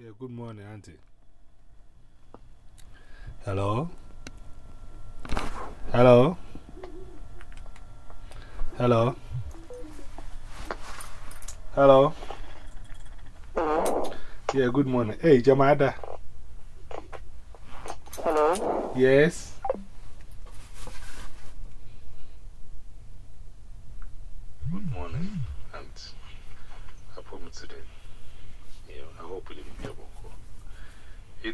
Yeah, good morning, Auntie. Hello? Hello? Hello? Hello? Yeah, good morning. Hey, Jamada. Hello? Yes? Good morning, Aunt. I promise today.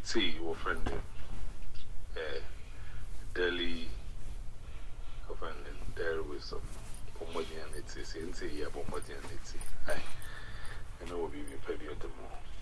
tea, your friend, uh, Delhi, your friend, in there with some Bombadian tea, and tea, yeah, Bombadian tea. I know we'll be prepared to move.